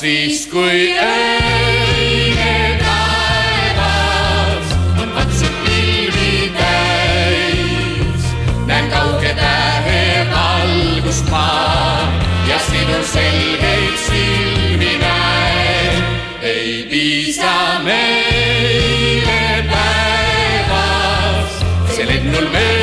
siis, kui öine taevas on vatsud pilvi täis, näen kauge tähe valgust ma ja sinu selgeid silmi näen. ei piisa meile päevas, see lennul möödunud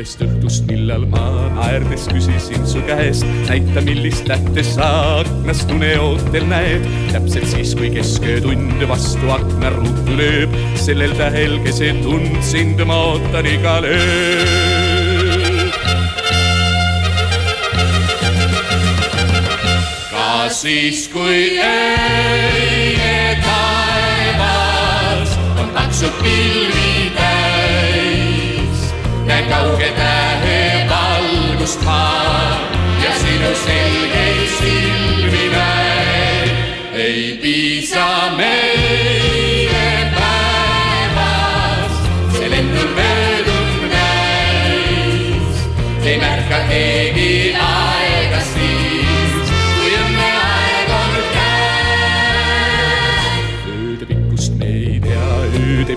sellest õhtust, millal ma naerdes küsisin su käest, näita, millist tähte sa aknast uneootel näed. täpselt siis, kui kesköötund vastu akna ruutu lööb, sellel tähel keset und sind ma ootan igal ööl. ka siis, kui öine taevas on paksud pilvi täis, näen kauge tähe valgust ma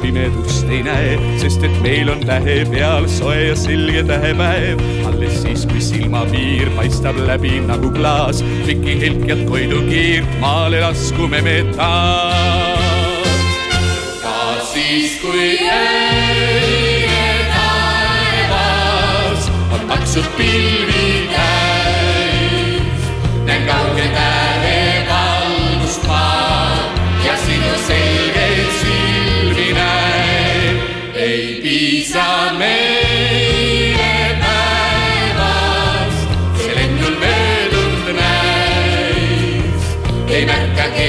pimedust ei näe, sest et meil on tähe peal soe ja selge tähepäev. alles siis, kui silmapiir paistab läbi nagu klaas, piki helkjalt Koidu kiirt maale laskume me taas. ka siis, kui öine de Narca